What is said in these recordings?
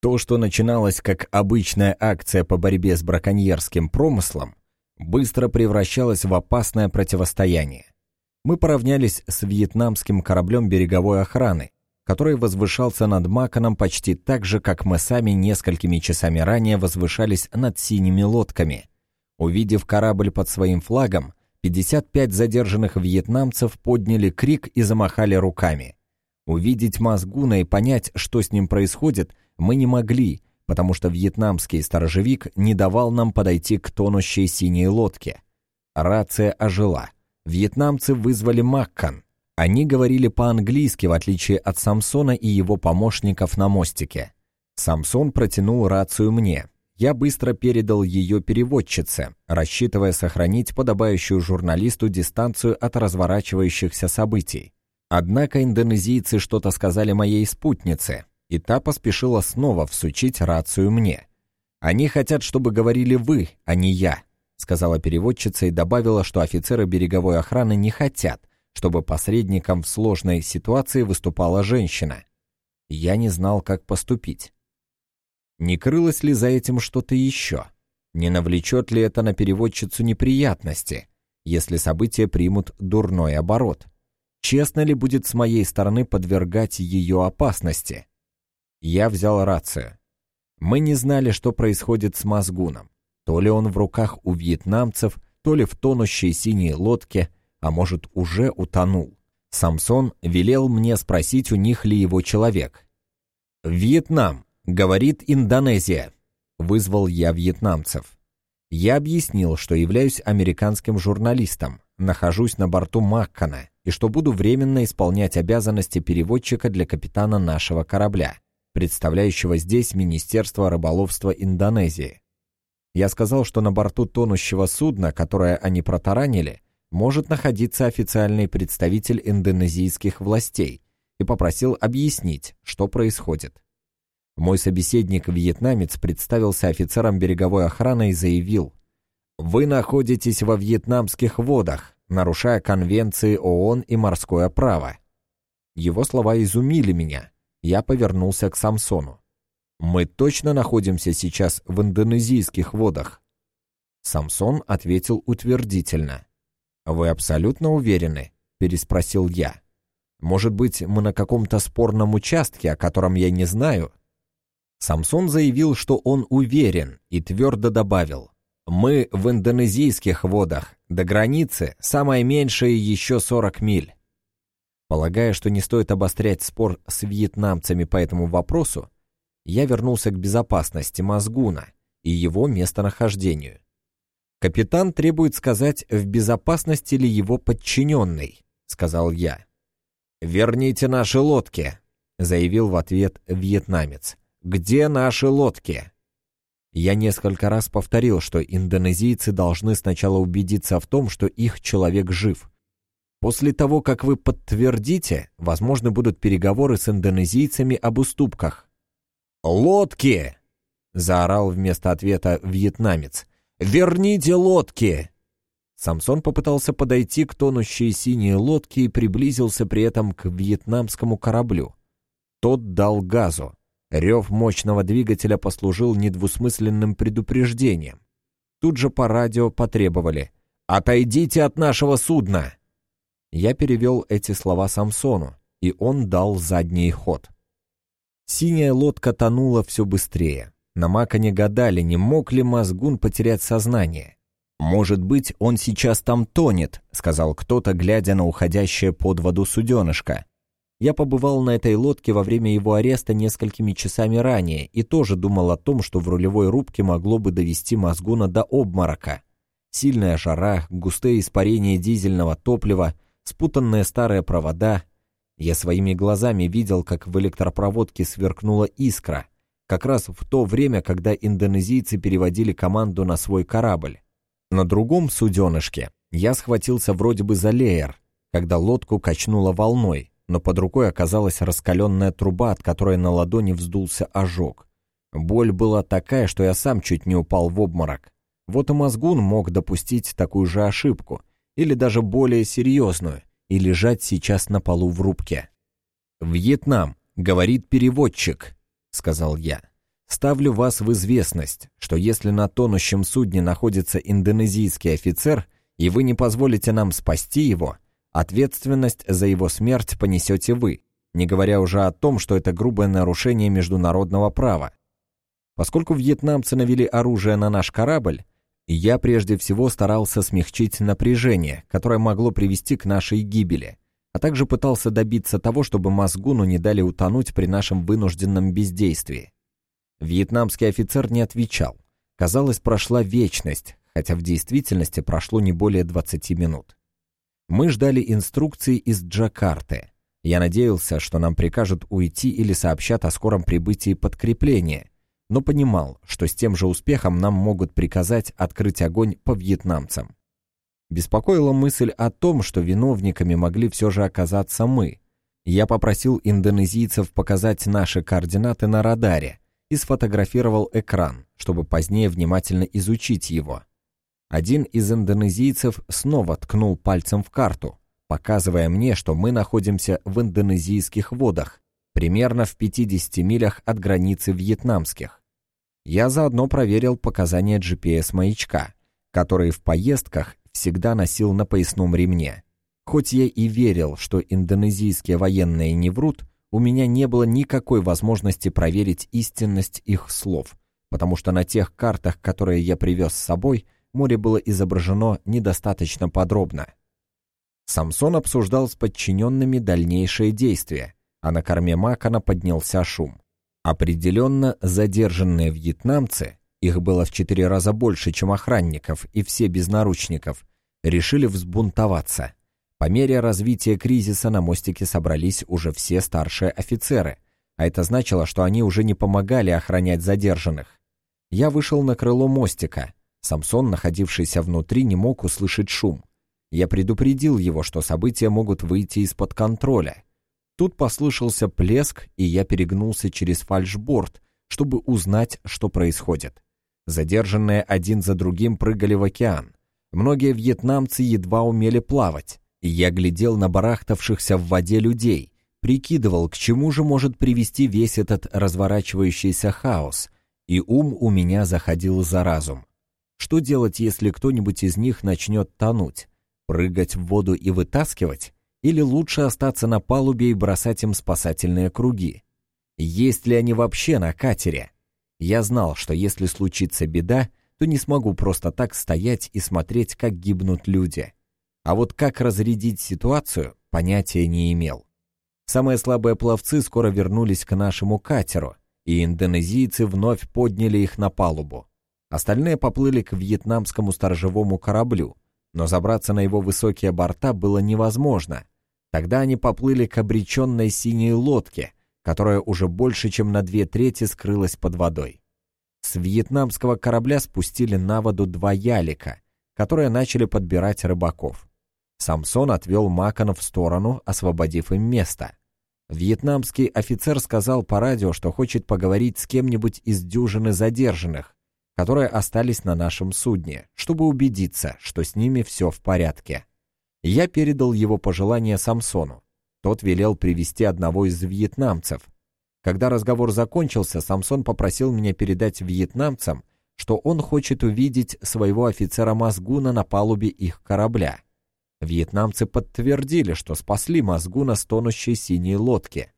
То, что начиналось как обычная акция по борьбе с браконьерским промыслом, быстро превращалось в опасное противостояние. Мы поравнялись с вьетнамским кораблем береговой охраны, который возвышался над Маконом почти так же, как мы сами несколькими часами ранее возвышались над синими лодками. Увидев корабль под своим флагом, 55 задержанных вьетнамцев подняли крик и замахали руками. Увидеть Мазгуна и понять, что с ним происходит, мы не могли, потому что вьетнамский сторожевик не давал нам подойти к тонущей синей лодке. Рация ожила. Вьетнамцы вызвали Маккан. Они говорили по-английски, в отличие от Самсона и его помощников на мостике. Самсон протянул рацию мне. Я быстро передал ее переводчице, рассчитывая сохранить подобающую журналисту дистанцию от разворачивающихся событий. Однако индонезийцы что-то сказали моей спутнице, и та поспешила снова всучить рацию мне. «Они хотят, чтобы говорили вы, а не я», сказала переводчица и добавила, что офицеры береговой охраны не хотят, чтобы посредником в сложной ситуации выступала женщина. Я не знал, как поступить. Не крылось ли за этим что-то еще? Не навлечет ли это на переводчицу неприятности, если события примут дурной оборот? Честно ли будет с моей стороны подвергать ее опасности? Я взял рацию. Мы не знали, что происходит с Мазгуном. То ли он в руках у вьетнамцев, то ли в тонущей синей лодке, а может, уже утонул. Самсон велел мне спросить, у них ли его человек. «Вьетнам», — говорит Индонезия. Вызвал я вьетнамцев. Я объяснил, что являюсь американским журналистом, нахожусь на борту Маккана и что буду временно исполнять обязанности переводчика для капитана нашего корабля представляющего здесь Министерство рыболовства Индонезии. Я сказал, что на борту тонущего судна, которое они протаранили, может находиться официальный представитель индонезийских властей и попросил объяснить, что происходит. Мой собеседник-вьетнамец представился офицером береговой охраны и заявил, «Вы находитесь во вьетнамских водах, нарушая конвенции ООН и морское право». Его слова изумили меня, я повернулся к Самсону. «Мы точно находимся сейчас в индонезийских водах?» Самсон ответил утвердительно. «Вы абсолютно уверены?» – переспросил я. «Может быть, мы на каком-то спорном участке, о котором я не знаю?» Самсон заявил, что он уверен, и твердо добавил. «Мы в индонезийских водах, до границы, самое меньшее еще 40 миль. Полагая, что не стоит обострять спор с вьетнамцами по этому вопросу, я вернулся к безопасности Мазгуна и его местонахождению. «Капитан требует сказать, в безопасности ли его подчиненный», — сказал я. «Верните наши лодки», — заявил в ответ вьетнамец. «Где наши лодки?» Я несколько раз повторил, что индонезийцы должны сначала убедиться в том, что их человек жив, После того, как вы подтвердите, возможно, будут переговоры с индонезийцами об уступках. «Лодки!» — заорал вместо ответа вьетнамец. «Верните лодки!» Самсон попытался подойти к тонущей синей лодке и приблизился при этом к вьетнамскому кораблю. Тот дал газу. Рев мощного двигателя послужил недвусмысленным предупреждением. Тут же по радио потребовали «Отойдите от нашего судна!» Я перевел эти слова Самсону, и он дал задний ход. Синяя лодка тонула все быстрее. На Макане гадали, не мог ли Мазгун потерять сознание. «Может быть, он сейчас там тонет», — сказал кто-то, глядя на уходящее под воду суденышко. Я побывал на этой лодке во время его ареста несколькими часами ранее и тоже думал о том, что в рулевой рубке могло бы довести Мазгуна до обморока. Сильная жара, густые испарения дизельного топлива — спутанные старые провода. Я своими глазами видел, как в электропроводке сверкнула искра, как раз в то время, когда индонезийцы переводили команду на свой корабль. На другом суденышке я схватился вроде бы за леер, когда лодку качнуло волной, но под рукой оказалась раскаленная труба, от которой на ладони вздулся ожог. Боль была такая, что я сам чуть не упал в обморок. Вот и Мозгун мог допустить такую же ошибку, или даже более серьезную, и лежать сейчас на полу в рубке. «Вьетнам», — говорит переводчик, — сказал я. Ставлю вас в известность, что если на тонущем судне находится индонезийский офицер, и вы не позволите нам спасти его, ответственность за его смерть понесете вы, не говоря уже о том, что это грубое нарушение международного права. Поскольку вьетнамцы навели оружие на наш корабль, я прежде всего старался смягчить напряжение, которое могло привести к нашей гибели, а также пытался добиться того, чтобы Мазгуну не дали утонуть при нашем вынужденном бездействии. Вьетнамский офицер не отвечал. Казалось, прошла вечность, хотя в действительности прошло не более 20 минут. Мы ждали инструкции из Джакарты. Я надеялся, что нам прикажут уйти или сообщат о скором прибытии подкрепления, но понимал, что с тем же успехом нам могут приказать открыть огонь по вьетнамцам. Беспокоила мысль о том, что виновниками могли все же оказаться мы. Я попросил индонезийцев показать наши координаты на радаре и сфотографировал экран, чтобы позднее внимательно изучить его. Один из индонезийцев снова ткнул пальцем в карту, показывая мне, что мы находимся в индонезийских водах, примерно в 50 милях от границы вьетнамских. Я заодно проверил показания GPS-маячка, который в поездках всегда носил на поясном ремне. Хоть я и верил, что индонезийские военные не врут, у меня не было никакой возможности проверить истинность их слов, потому что на тех картах, которые я привез с собой, море было изображено недостаточно подробно. Самсон обсуждал с подчиненными дальнейшие действия, а на корме Макана поднялся шум. Определенно, задержанные вьетнамцы, их было в четыре раза больше, чем охранников, и все без наручников, решили взбунтоваться. По мере развития кризиса на мостике собрались уже все старшие офицеры, а это значило, что они уже не помогали охранять задержанных. Я вышел на крыло мостика. Самсон, находившийся внутри, не мог услышать шум. Я предупредил его, что события могут выйти из-под контроля, Тут послышался плеск, и я перегнулся через фальшборд, чтобы узнать, что происходит. Задержанные один за другим прыгали в океан. Многие вьетнамцы едва умели плавать, и я глядел на барахтавшихся в воде людей, прикидывал, к чему же может привести весь этот разворачивающийся хаос, и ум у меня заходил за разум. Что делать, если кто-нибудь из них начнет тонуть? Прыгать в воду и вытаскивать? Или лучше остаться на палубе и бросать им спасательные круги? Есть ли они вообще на катере? Я знал, что если случится беда, то не смогу просто так стоять и смотреть, как гибнут люди. А вот как разрядить ситуацию, понятия не имел. Самые слабые пловцы скоро вернулись к нашему катеру, и индонезийцы вновь подняли их на палубу. Остальные поплыли к вьетнамскому сторожевому кораблю, но забраться на его высокие борта было невозможно, Тогда они поплыли к обреченной синей лодке, которая уже больше, чем на две трети скрылась под водой. С вьетнамского корабля спустили на воду два ялика, которые начали подбирать рыбаков. Самсон отвел Макона в сторону, освободив им место. Вьетнамский офицер сказал по радио, что хочет поговорить с кем-нибудь из дюжины задержанных, которые остались на нашем судне, чтобы убедиться, что с ними все в порядке. Я передал его пожелание Самсону. Тот велел привести одного из вьетнамцев. Когда разговор закончился, Самсон попросил меня передать вьетнамцам, что он хочет увидеть своего офицера Мазгуна на палубе их корабля. Вьетнамцы подтвердили, что спасли Мазгуна с тонущей синей лодки.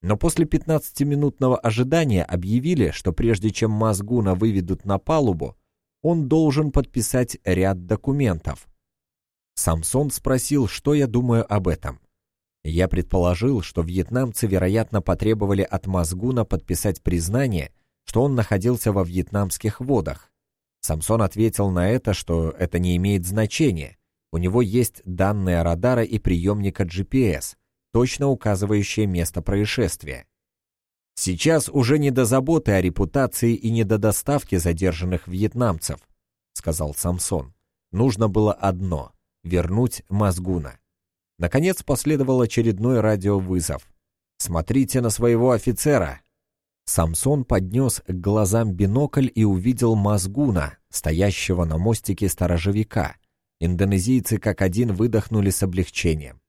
Но после 15-минутного ожидания объявили, что прежде чем Мазгуна выведут на палубу, он должен подписать ряд документов. Самсон спросил, что я думаю об этом. Я предположил, что вьетнамцы, вероятно, потребовали от Мазгуна подписать признание, что он находился во вьетнамских водах. Самсон ответил на это, что это не имеет значения. У него есть данные радара и приемника GPS, точно указывающие место происшествия. «Сейчас уже не до заботы о репутации и не до доставки задержанных вьетнамцев», — сказал Самсон. «Нужно было одно вернуть Мазгуна. Наконец последовал очередной радиовызов. «Смотрите на своего офицера!» Самсон поднес к глазам бинокль и увидел Мазгуна, стоящего на мостике сторожевика. Индонезийцы как один выдохнули с облегчением.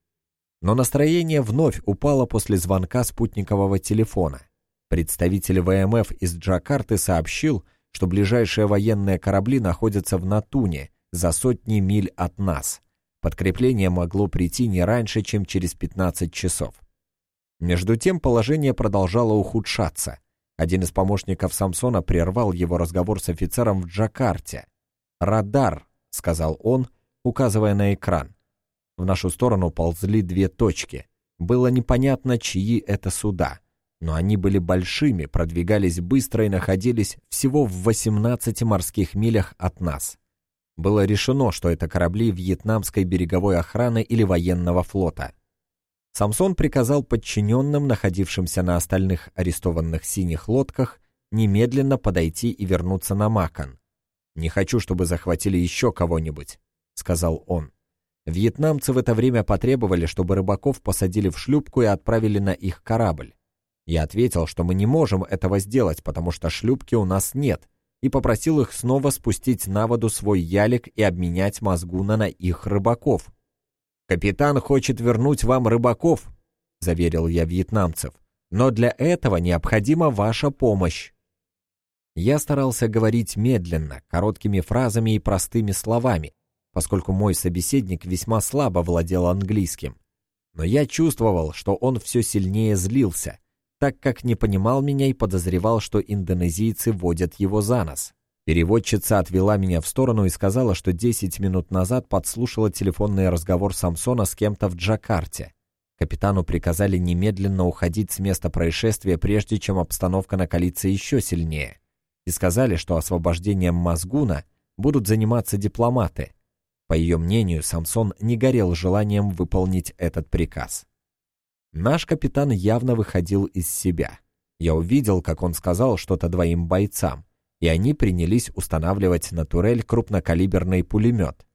Но настроение вновь упало после звонка спутникового телефона. Представитель ВМФ из Джакарты сообщил, что ближайшие военные корабли находятся в Натуне, за сотни миль от нас. Подкрепление могло прийти не раньше, чем через 15 часов. Между тем положение продолжало ухудшаться. Один из помощников Самсона прервал его разговор с офицером в Джакарте. «Радар», — сказал он, указывая на экран. В нашу сторону ползли две точки. Было непонятно, чьи это суда. Но они были большими, продвигались быстро и находились всего в 18 морских милях от нас. Было решено, что это корабли вьетнамской береговой охраны или военного флота. Самсон приказал подчиненным, находившимся на остальных арестованных синих лодках, немедленно подойти и вернуться на Макан. «Не хочу, чтобы захватили еще кого-нибудь», — сказал он. Вьетнамцы в это время потребовали, чтобы рыбаков посадили в шлюпку и отправили на их корабль. Я ответил, что мы не можем этого сделать, потому что шлюпки у нас нет, и попросил их снова спустить на воду свой ялик и обменять Мазгуна на их рыбаков. «Капитан хочет вернуть вам рыбаков», — заверил я вьетнамцев, «но для этого необходима ваша помощь». Я старался говорить медленно, короткими фразами и простыми словами, поскольку мой собеседник весьма слабо владел английским. Но я чувствовал, что он все сильнее злился, так как не понимал меня и подозревал, что индонезийцы водят его за нос. Переводчица отвела меня в сторону и сказала, что 10 минут назад подслушала телефонный разговор Самсона с кем-то в Джакарте. Капитану приказали немедленно уходить с места происшествия, прежде чем обстановка накалится еще сильнее. И сказали, что освобождением Мазгуна будут заниматься дипломаты. По ее мнению, Самсон не горел желанием выполнить этот приказ. Наш капитан явно выходил из себя. Я увидел, как он сказал что-то двоим бойцам и они принялись устанавливать на турель крупнокалиберный пулемет.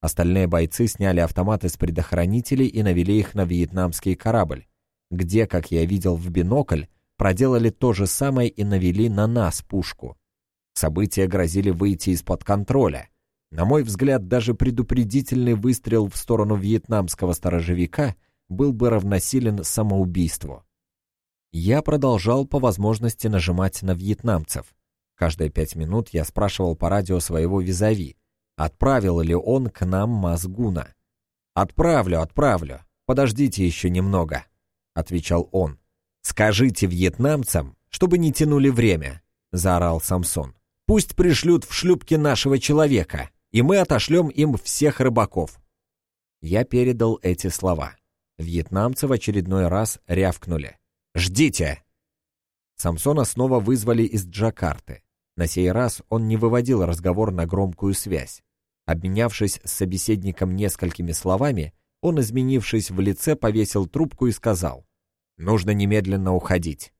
Остальные бойцы сняли автоматы с предохранителей и навели их на вьетнамский корабль, где, как я видел в бинокль, проделали то же самое и навели на нас пушку. События грозили выйти из-под контроля. На мой взгляд, даже предупредительный выстрел в сторону вьетнамского сторожевика был бы равносилен самоубийству. Я продолжал по возможности нажимать на вьетнамцев. Каждые пять минут я спрашивал по радио своего визави, отправил ли он к нам Мазгуна. «Отправлю, отправлю. Подождите еще немного», — отвечал он. «Скажите вьетнамцам, чтобы не тянули время», — заорал Самсон. «Пусть пришлют в шлюпки нашего человека, и мы отошлем им всех рыбаков». Я передал эти слова. Вьетнамцы в очередной раз рявкнули. «Ждите!» Самсона снова вызвали из Джакарты. На сей раз он не выводил разговор на громкую связь. Обменявшись с собеседником несколькими словами, он, изменившись в лице, повесил трубку и сказал «Нужно немедленно уходить».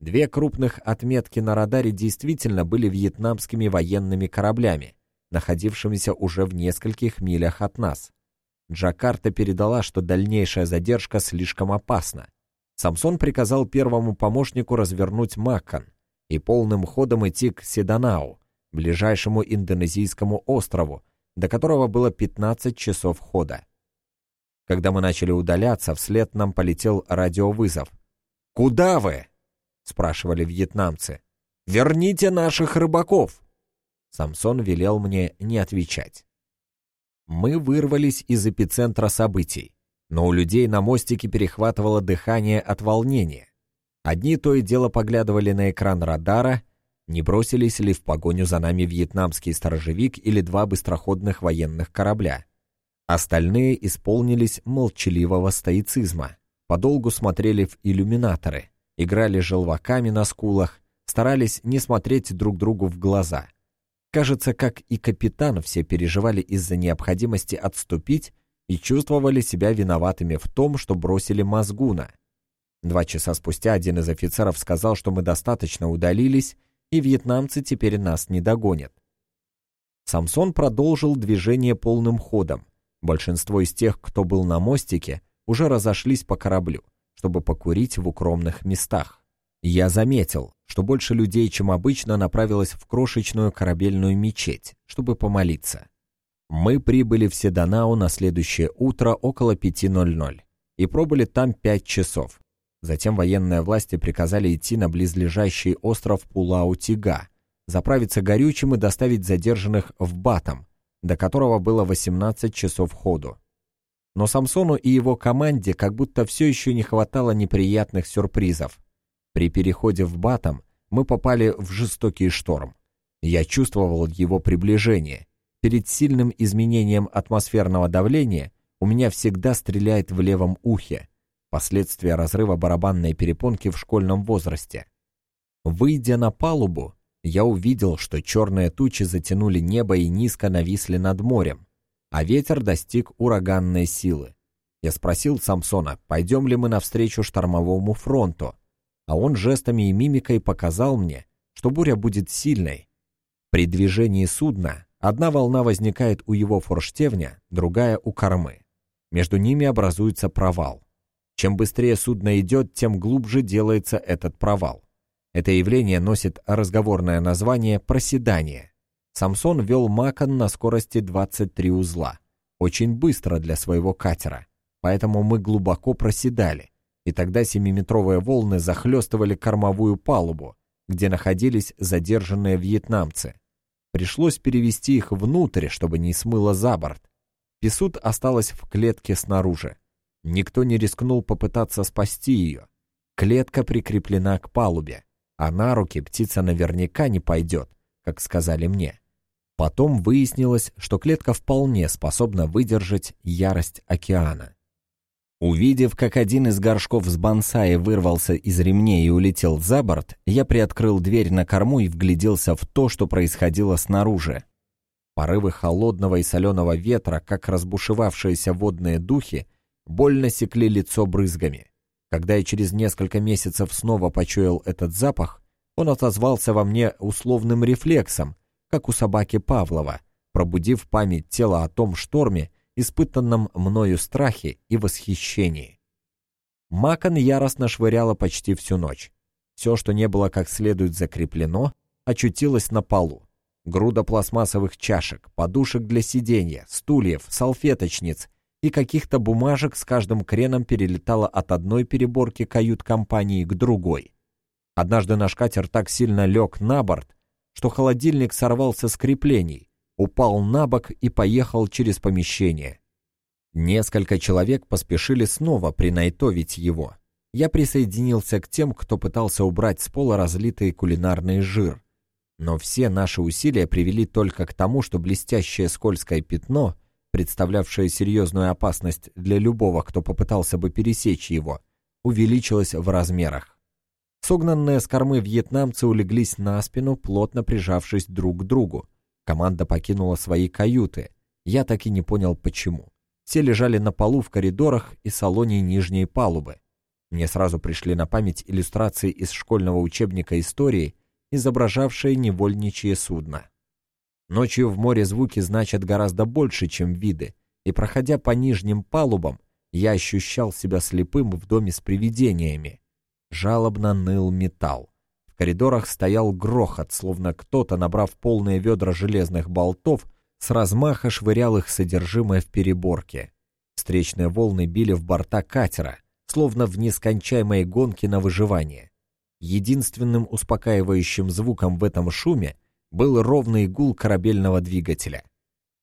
Две крупных отметки на радаре действительно были вьетнамскими военными кораблями, находившимися уже в нескольких милях от нас. Джакарта передала, что дальнейшая задержка слишком опасна. Самсон приказал первому помощнику развернуть Маккан, и полным ходом идти к Седанау, ближайшему индонезийскому острову, до которого было 15 часов хода. Когда мы начали удаляться, вслед нам полетел радиовызов. «Куда вы?» — спрашивали вьетнамцы. «Верните наших рыбаков!» Самсон велел мне не отвечать. Мы вырвались из эпицентра событий, но у людей на мостике перехватывало дыхание от волнения. Одни то и дело поглядывали на экран радара, не бросились ли в погоню за нами вьетнамский сторожевик или два быстроходных военных корабля. Остальные исполнились молчаливого стоицизма, подолгу смотрели в иллюминаторы, играли желваками на скулах, старались не смотреть друг другу в глаза. Кажется, как и капитан, все переживали из-за необходимости отступить и чувствовали себя виноватыми в том, что бросили Мазгуна — Два часа спустя один из офицеров сказал, что мы достаточно удалились, и вьетнамцы теперь нас не догонят. Самсон продолжил движение полным ходом. Большинство из тех, кто был на мостике, уже разошлись по кораблю, чтобы покурить в укромных местах. Я заметил, что больше людей, чем обычно, направилось в крошечную корабельную мечеть, чтобы помолиться. Мы прибыли в Седанау на следующее утро около 5.00 и пробыли там 5 часов. Затем военные власти приказали идти на близлежащий остров Пулау-Тига, заправиться горючим и доставить задержанных в Батам, до которого было 18 часов ходу. Но Самсону и его команде как будто все еще не хватало неприятных сюрпризов. При переходе в Батам мы попали в жестокий шторм. Я чувствовал его приближение. Перед сильным изменением атмосферного давления у меня всегда стреляет в левом ухе. Последствия разрыва барабанной перепонки в школьном возрасте. Выйдя на палубу, я увидел, что черные тучи затянули небо и низко нависли над морем, а ветер достиг ураганной силы. Я спросил Самсона, пойдем ли мы навстречу штормовому фронту, а он жестами и мимикой показал мне, что буря будет сильной. При движении судна одна волна возникает у его форштевня, другая у кормы. Между ними образуется провал. Чем быстрее судно идет, тем глубже делается этот провал. Это явление носит разговорное название «проседание». Самсон вел Макон на скорости 23 узла. Очень быстро для своего катера. Поэтому мы глубоко проседали. И тогда семиметровые волны захлестывали кормовую палубу, где находились задержанные вьетнамцы. Пришлось перевести их внутрь, чтобы не смыло за борт. Писут осталась в клетке снаружи. Никто не рискнул попытаться спасти ее. Клетка прикреплена к палубе а на руки птица наверняка не пойдет, как сказали мне. Потом выяснилось, что клетка вполне способна выдержать ярость океана. Увидев, как один из горшков с бонсай вырвался из ремней и улетел за борт, я приоткрыл дверь на корму и вгляделся в то, что происходило снаружи. Порывы холодного и соленого ветра, как разбушевавшиеся водные духи, больно секли лицо брызгами. Когда я через несколько месяцев снова почуял этот запах, он отозвался во мне условным рефлексом, как у собаки Павлова, пробудив память тела о том шторме, испытанном мною страхе и восхищении. Макон яростно швыряла почти всю ночь. Все, что не было как следует закреплено, очутилось на полу. Груда пластмассовых чашек, подушек для сиденья, стульев, салфеточниц и каких-то бумажек с каждым креном перелетала от одной переборки кают-компании к другой. Однажды наш катер так сильно лег на борт, что холодильник сорвался с креплений, упал на бок и поехал через помещение. Несколько человек поспешили снова принайтовить его. Я присоединился к тем, кто пытался убрать с пола разлитый кулинарный жир. Но все наши усилия привели только к тому, что блестящее скользкое пятно — представлявшая серьезную опасность для любого, кто попытался бы пересечь его, увеличилась в размерах. Согнанные с кормы вьетнамцы улеглись на спину, плотно прижавшись друг к другу. Команда покинула свои каюты. Я так и не понял, почему. Все лежали на полу в коридорах и салоне нижней палубы. Мне сразу пришли на память иллюстрации из школьного учебника истории, изображавшие невольничье судно. Ночью в море звуки значат гораздо больше, чем виды, и, проходя по нижним палубам, я ощущал себя слепым в доме с привидениями. Жалобно ныл металл. Коридорах стоял грохот, словно кто-то, набрав полные ведра железных болтов, с размаха швырял их содержимое в переборке. Встречные волны били в борта катера, словно в нескончаемой гонке на выживание. Единственным успокаивающим звуком в этом шуме был ровный гул корабельного двигателя.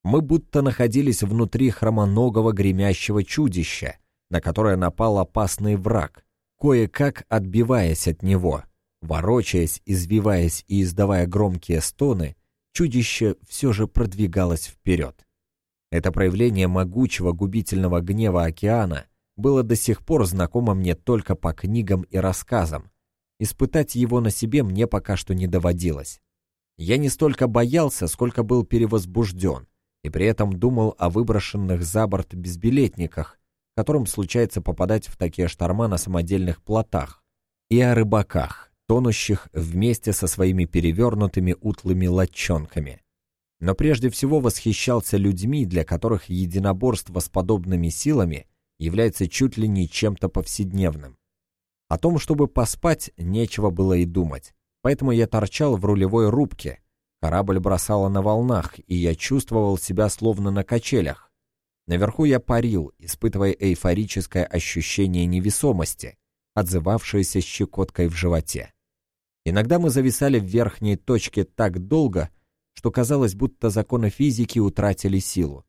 Мы будто находились внутри хромоногого гремящего чудища, на которое напал опасный враг, кое-как отбиваясь от него. Ворочаясь, извиваясь и издавая громкие стоны, чудище все же продвигалось вперед. Это проявление могучего губительного гнева океана было до сих пор знакомо мне только по книгам и рассказам. Испытать его на себе мне пока что не доводилось. Я не столько боялся, сколько был перевозбужден, и при этом думал о выброшенных за борт безбилетниках, которым случается попадать в такие шторма на самодельных плотах, и о рыбаках, тонущих вместе со своими перевернутыми утлыми лодчонками. Но прежде всего восхищался людьми, для которых единоборство с подобными силами является чуть ли не чем-то повседневным. О том, чтобы поспать, нечего было и думать. Поэтому я торчал в рулевой рубке. Корабль бросало на волнах, и я чувствовал себя словно на качелях. Наверху я парил, испытывая эйфорическое ощущение невесомости, отзывавшееся щекоткой в животе. Иногда мы зависали в верхней точке так долго, что казалось, будто законы физики утратили силу.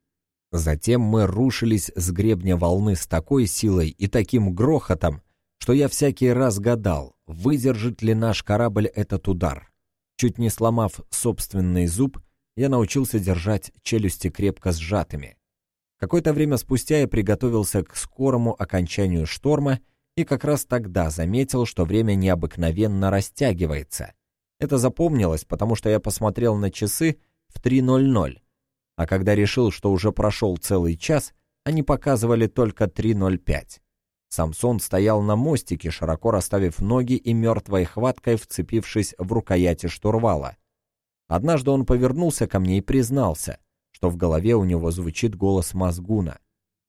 Затем мы рушились с гребня волны с такой силой и таким грохотом, что я всякий раз гадал, выдержит ли наш корабль этот удар. Чуть не сломав собственный зуб, я научился держать челюсти крепко сжатыми. Какое-то время спустя я приготовился к скорому окончанию шторма и как раз тогда заметил, что время необыкновенно растягивается. Это запомнилось, потому что я посмотрел на часы в 3.00, а когда решил, что уже прошел целый час, они показывали только 3.05. Самсон стоял на мостике, широко расставив ноги и мертвой хваткой вцепившись в рукояти штурвала. Однажды он повернулся ко мне и признался, что в голове у него звучит голос Мазгуна.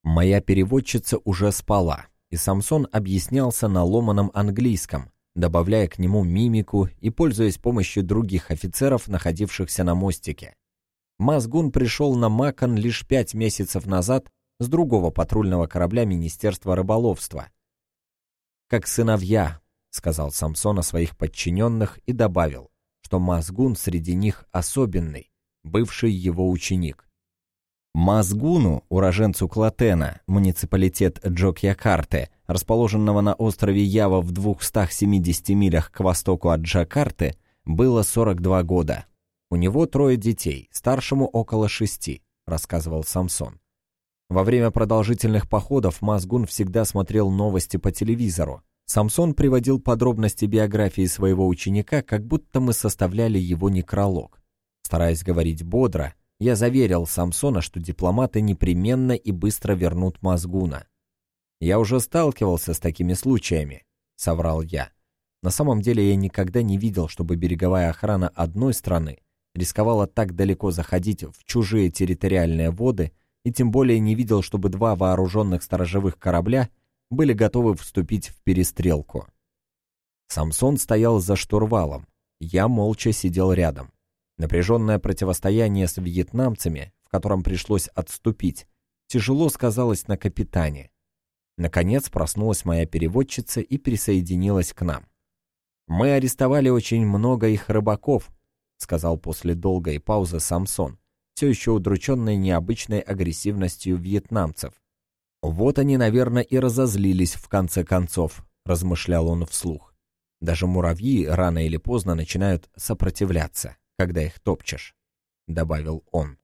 Моя переводчица уже спала, и Самсон объяснялся на ломаном английском, добавляя к нему мимику и пользуясь помощью других офицеров, находившихся на мостике. Мазгун пришел на Макон лишь пять месяцев назад с другого патрульного корабля Министерства рыболовства. «Как сыновья», — сказал Самсон о своих подчиненных и добавил, что Мазгун среди них особенный, бывший его ученик. Мазгуну, уроженцу Клатена, муниципалитет Джокьякарте, расположенного на острове Ява в 270 милях к востоку от Джакарты, было 42 года. У него трое детей, старшему около шести, рассказывал Самсон. Во время продолжительных походов Мазгун всегда смотрел новости по телевизору. Самсон приводил подробности биографии своего ученика, как будто мы составляли его некролог. Стараясь говорить бодро, я заверил Самсона, что дипломаты непременно и быстро вернут Мазгуна. «Я уже сталкивался с такими случаями», — соврал я. На самом деле я никогда не видел, чтобы береговая охрана одной страны рисковала так далеко заходить в чужие территориальные воды — и тем более не видел, чтобы два вооруженных сторожевых корабля были готовы вступить в перестрелку. Самсон стоял за штурвалом, я молча сидел рядом. Напряженное противостояние с вьетнамцами, в котором пришлось отступить, тяжело сказалось на капитане. Наконец проснулась моя переводчица и присоединилась к нам. «Мы арестовали очень много их рыбаков», — сказал после долгой паузы Самсон все еще удрученные необычной агрессивностью вьетнамцев. «Вот они, наверное, и разозлились в конце концов», — размышлял он вслух. «Даже муравьи рано или поздно начинают сопротивляться, когда их топчешь», — добавил он.